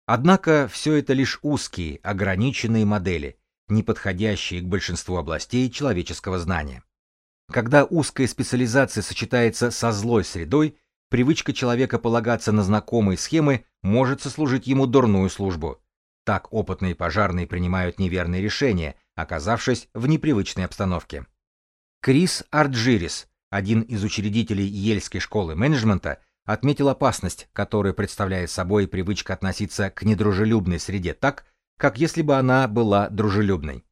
Однако все это лишь узкие, ограниченные модели, не подходящие к большинству областей человеческого знания. Когда узкая специализация сочетается со злой средой, привычка человека полагаться на знакомые схемы может сослужить ему дурную службу. Так опытные пожарные принимают неверные решения, оказавшись в непривычной обстановке. Крис Арджирис, один из учредителей Ельской школы менеджмента, отметил опасность, которую представляет собой привычка относиться к недружелюбной среде так, как если бы она была дружелюбной.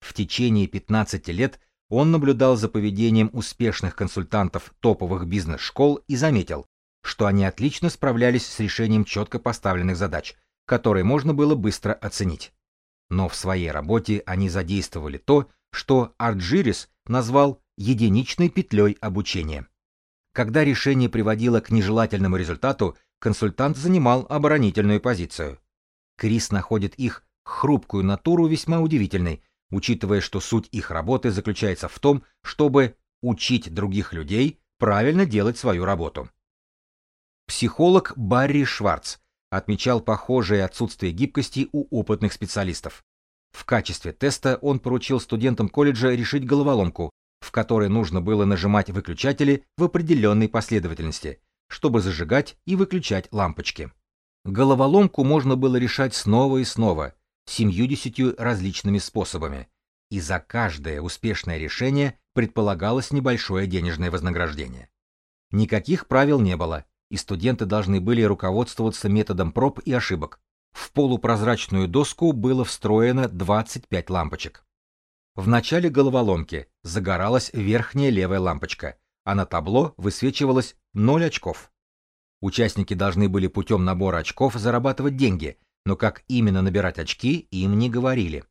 В течение 15 лет он наблюдал за поведением успешных консультантов топовых бизнес-школ и заметил, что они отлично справлялись с решением четко поставленных задач, которые можно было быстро оценить. Но в своей работе они задействовали то, что Арджирис назвал единичной петлей обучения. Когда решение приводило к нежелательному результату, консультант занимал оборонительную позицию. Крис находит их хрупкую натуру весьма удивительной, учитывая, что суть их работы заключается в том, чтобы учить других людей правильно делать свою работу. Психолог Барри Шварц отмечал похожее отсутствие гибкости у опытных специалистов. В качестве теста он поручил студентам колледжа решить головоломку, в которой нужно было нажимать выключатели в определенной последовательности, чтобы зажигать и выключать лампочки. Головоломку можно было решать снова и снова, семью-десятью различными способами, и за каждое успешное решение предполагалось небольшое денежное вознаграждение. Никаких правил не было, и студенты должны были руководствоваться методом проб и ошибок. В полупрозрачную доску было встроено 25 лампочек. В начале головоломки загоралась верхняя левая лампочка, а на табло высвечивалось 0 очков. Участники должны были путем набора очков зарабатывать деньги, но как именно набирать очки, им не говорили.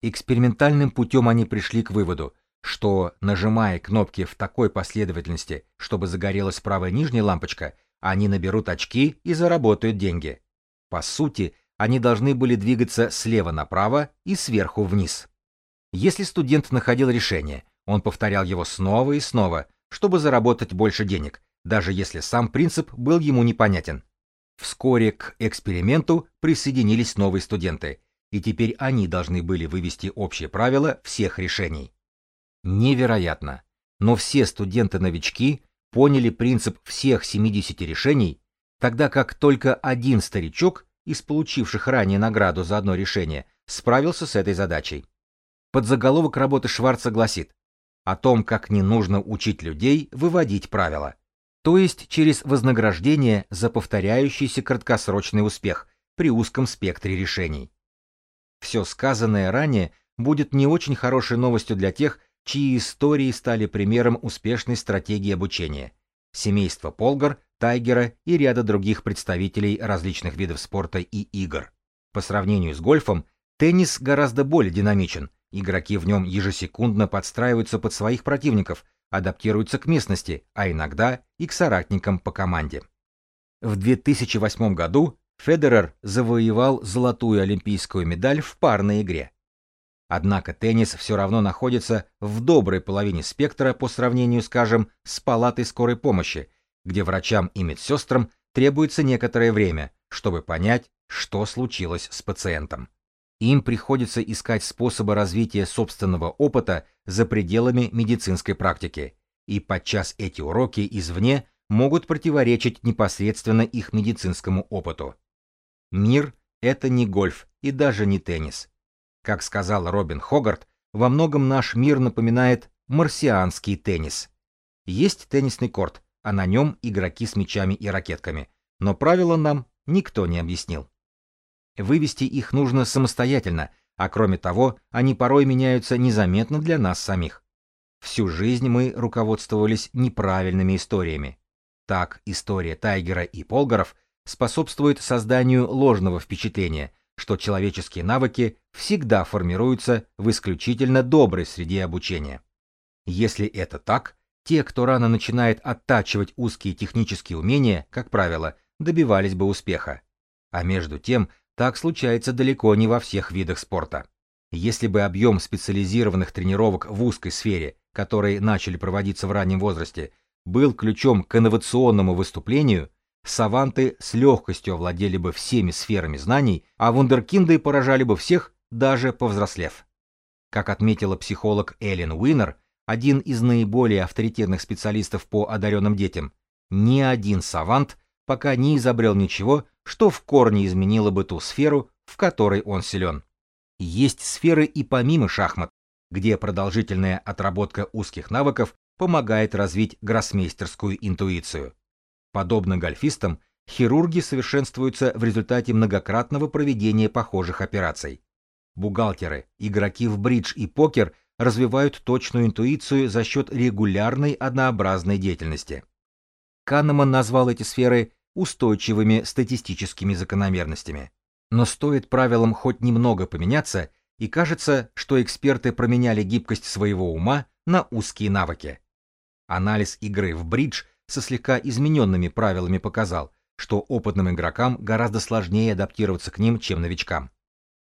Экспериментальным путем они пришли к выводу, что, нажимая кнопки в такой последовательности, чтобы загорелась правая нижняя лампочка, они наберут очки и заработают деньги. По сути, они должны были двигаться слева направо и сверху вниз. Если студент находил решение, он повторял его снова и снова, чтобы заработать больше денег, даже если сам принцип был ему непонятен. Вскоре к эксперименту присоединились новые студенты, и теперь они должны были вывести общие правила всех решений. Невероятно! Но все студенты-новички поняли принцип всех 70 решений, тогда как только один старичок из получивших ранее награду за одно решение справился с этой задачей. Подзаголовок работы Шварца гласит о том, как не нужно учить людей выводить правила то есть через вознаграждение за повторяющийся краткосрочный успех при узком спектре решений. Все сказанное ранее будет не очень хорошей новостью для тех, чьи истории стали примером успешной стратегии обучения. Семейство Полгар, Тайгера и ряда других представителей различных видов спорта и игр. По сравнению с гольфом, теннис гораздо более динамичен, игроки в нем ежесекундно подстраиваются под своих противников, адаптируются к местности, а иногда и к соратникам по команде. В 2008 году Федерер завоевал золотую олимпийскую медаль в парной игре. Однако теннис все равно находится в доброй половине спектра по сравнению, скажем, с палатой скорой помощи, где врачам и медсестрам требуется некоторое время, чтобы понять, что случилось с пациентом. Им приходится искать способы развития собственного опыта за пределами медицинской практики, и подчас эти уроки извне могут противоречить непосредственно их медицинскому опыту. Мир — это не гольф и даже не теннис. Как сказал Робин Хогарт, во многом наш мир напоминает марсианский теннис. Есть теннисный корт, а на нем игроки с мячами и ракетками, но правила нам никто не объяснил. Вывести их нужно самостоятельно, а кроме того, они порой меняются незаметно для нас самих. Всю жизнь мы руководствовались неправильными историями. Так, история Тайгера и Полгаров способствует созданию ложного впечатления, что человеческие навыки всегда формируются в исключительно доброй среде обучения. Если это так, те, кто рано начинает оттачивать узкие технические умения, как правило, добивались бы успеха. А между тем, так случается далеко не во всех видах спорта. Если бы объем специализированных тренировок в узкой сфере, которые начали проводиться в раннем возрасте, был ключом к инновационному выступлению, саванты с легкостью овладели бы всеми сферами знаний, а вундеркинды поражали бы всех, даже повзрослев. Как отметила психолог Эллен Уиннер, один из наиболее авторитетных специалистов по одаренным детям, ни один савант пока не изобрел ничего, что в корне изменило бы ту сферу, в которой он силен. Есть сферы и помимо шахмат, где продолжительная отработка узких навыков помогает развить гроссмейстерскую интуицию. Подобно гольфистам, хирурги совершенствуются в результате многократного проведения похожих операций. Бухгалтеры, игроки в бридж и покер развивают точную интуицию за счет регулярной однообразной деятельности. Канеман назвал эти сферы устойчивыми статистическими закономерностями. Но стоит правилам хоть немного поменяться, и кажется, что эксперты променяли гибкость своего ума на узкие навыки. Анализ игры в бридж со слегка измененными правилами показал, что опытным игрокам гораздо сложнее адаптироваться к ним, чем новичкам.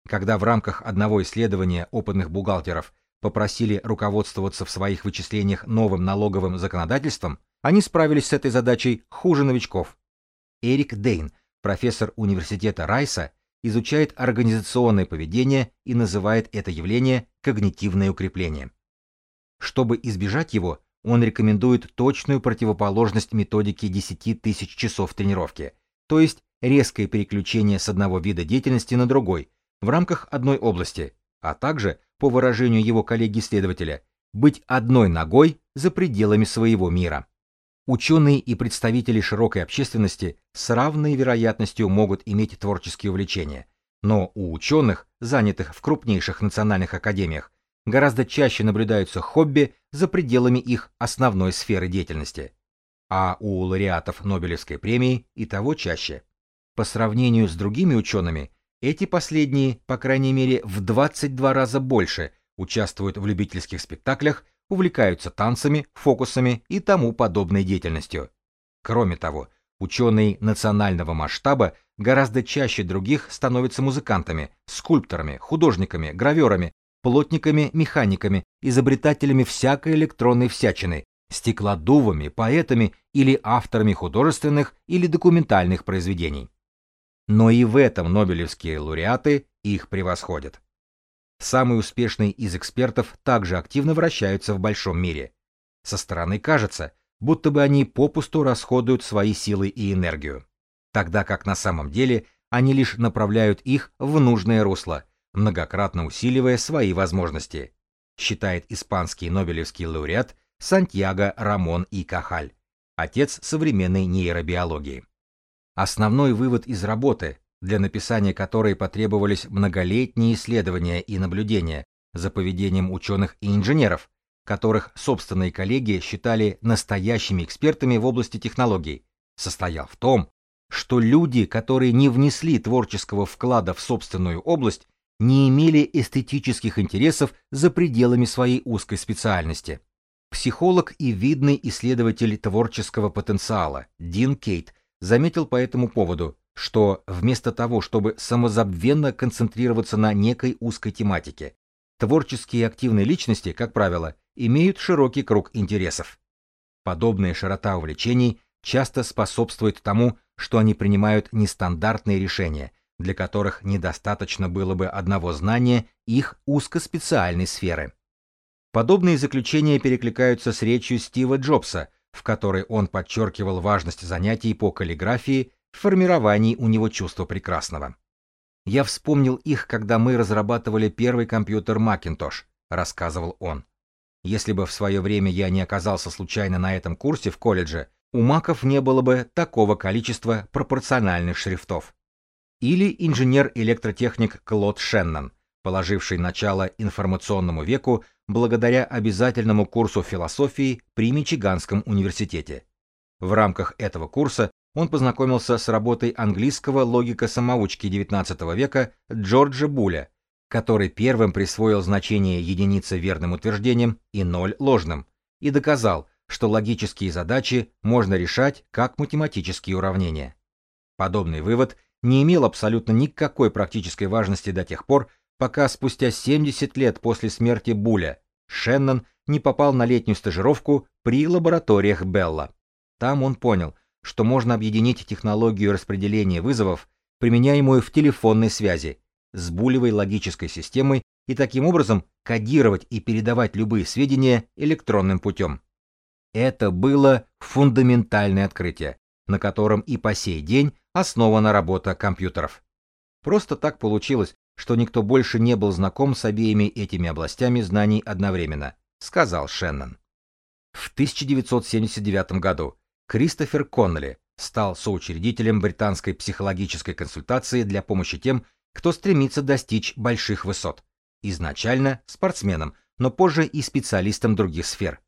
Когда в рамках одного исследования опытных бухгалтеров попросили руководствоваться в своих вычислениях новым налоговым законодательством, они справились с этой задачей хуже новичков. Эрик Дейн, профессор университета Райса, изучает организационное поведение и называет это явление когнитивное укрепление. Чтобы избежать его, он рекомендует точную противоположность методике 10 тысяч часов тренировки, то есть резкое переключение с одного вида деятельности на другой в рамках одной области, а также, по выражению его коллеги-исследователя, быть одной ногой за пределами своего мира. Ученые и представители широкой общественности с равной вероятностью могут иметь творческие увлечения, но у ученых, занятых в крупнейших национальных академиях, гораздо чаще наблюдаются хобби за пределами их основной сферы деятельности. А у лауреатов Нобелевской премии и того чаще. По сравнению с другими учеными, эти последние, по крайней мере, в 22 раза больше участвуют в любительских спектаклях, увлекаются танцами, фокусами и тому подобной деятельностью. Кроме того, ученые национального масштаба гораздо чаще других становятся музыкантами, скульпторами, художниками, граверами, плотниками, механиками, изобретателями всякой электронной всячины, стеклодувами, поэтами или авторами художественных или документальных произведений. Но и в этом нобелевские лауреаты их превосходят. Самые успешные из экспертов также активно вращаются в большом мире. Со стороны кажется, будто бы они попусту расходуют свои силы и энергию, тогда как на самом деле они лишь направляют их в нужное русло – многократно усиливая свои возможности, считает испанский нобелевский лауреат Сантьяго Рамон и Кахаль, отец современной нейробиологии. Основной вывод из работы, для написания которой потребовались многолетние исследования и наблюдения за поведением ученых и инженеров, которых собственные коллеги считали настоящими экспертами в области технологий, состоял в том, что люди, которые не внесли творческого вклада в собственную область, не имели эстетических интересов за пределами своей узкой специальности. Психолог и видный исследователь творческого потенциала Дин Кейт заметил по этому поводу, что вместо того, чтобы самозабвенно концентрироваться на некой узкой тематике, творческие и активные личности, как правило, имеют широкий круг интересов. Подобная широта увлечений часто способствует тому, что они принимают нестандартные решения – для которых недостаточно было бы одного знания их узкоспециальной сферы. Подобные заключения перекликаются с речью Стива Джобса, в которой он подчеркивал важность занятий по каллиграфии в формировании у него чувства прекрасного. «Я вспомнил их, когда мы разрабатывали первый компьютер Macintosh», — рассказывал он. «Если бы в свое время я не оказался случайно на этом курсе в колледже, у маков не было бы такого количества пропорциональных шрифтов или инженер-электротехник Клод Шеннон, положивший начало информационному веку благодаря обязательному курсу философии при Мичиганском университете. В рамках этого курса он познакомился с работой английского логика-самоучки XIX века Джорджа Буля, который первым присвоил значение единицы верным утверждением и ноль ложным, и доказал, что логические задачи можно решать как математические уравнения. Подобный вывод не имел абсолютно никакой практической важности до тех пор, пока спустя 70 лет после смерти Буля Шеннон не попал на летнюю стажировку при лабораториях Белла. Там он понял, что можно объединить технологию распределения вызовов, применяемую в телефонной связи, с булевой логической системой и таким образом кодировать и передавать любые сведения электронным путем. Это было фундаментальное открытие, на котором и по сей день основана работа компьютеров. Просто так получилось, что никто больше не был знаком с обеими этими областями знаний одновременно, сказал Шеннон. В 1979 году Кристофер Коннелли стал соучредителем британской психологической консультации для помощи тем, кто стремится достичь больших высот. Изначально спортсменом, но позже и специалистом других сфер.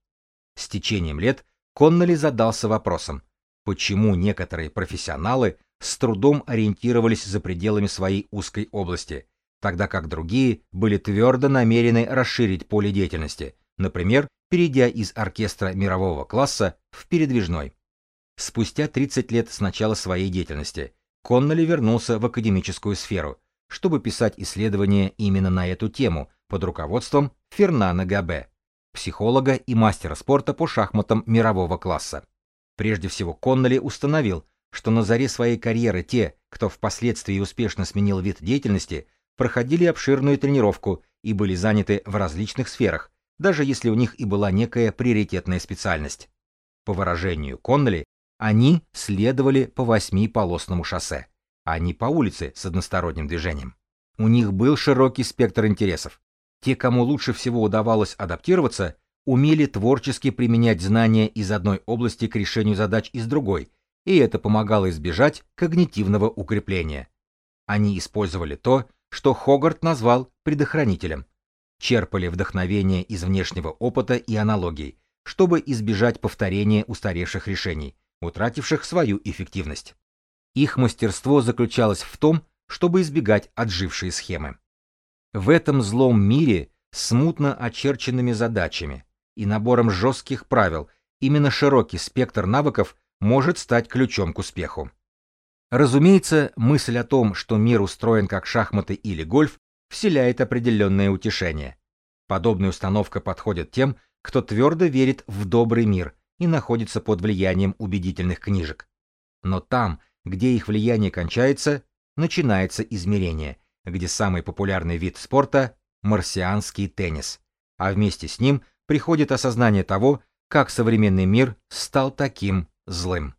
С течением лет Коннелли задался вопросом, почему некоторые профессионалы с трудом ориентировались за пределами своей узкой области, тогда как другие были твердо намерены расширить поле деятельности, например, перейдя из оркестра мирового класса в передвижной. Спустя 30 лет с начала своей деятельности Конноли вернулся в академическую сферу, чтобы писать исследования именно на эту тему под руководством Фернана Габе, психолога и мастера спорта по шахматам мирового класса. Прежде всего Конноли установил, что на заре своей карьеры те, кто впоследствии успешно сменил вид деятельности, проходили обширную тренировку и были заняты в различных сферах, даже если у них и была некая приоритетная специальность. По выражению Конноли, они следовали по восьмиполосному шоссе, а не по улице с односторонним движением. У них был широкий спектр интересов. Те, кому лучше всего удавалось адаптироваться, умели творчески применять знания из одной области к решению задач из другой, и это помогало избежать когнитивного укрепления. Они использовали то, что Хогарт назвал предохранителем, черпали вдохновение из внешнего опыта и аналогий, чтобы избежать повторения устаревших решений, утративших свою эффективность. Их мастерство заключалось в том, чтобы избегать отжившие схемы. В этом злом мире смутно очерченными задачами и набором жестких правил именно широкий спектр навыков может стать ключом к успеху. Разумеется, мысль о том, что мир устроен как шахматы или гольф, вселяет определенное утешение. Подобная установка подходит тем, кто твердо верит в добрый мир и находится под влиянием убедительных книжек. Но там, где их влияние кончается, начинается измерение, где самый популярный вид спорта – марсианский теннис, а вместе с ним приходит осознание того, как современный мир стал таким злым.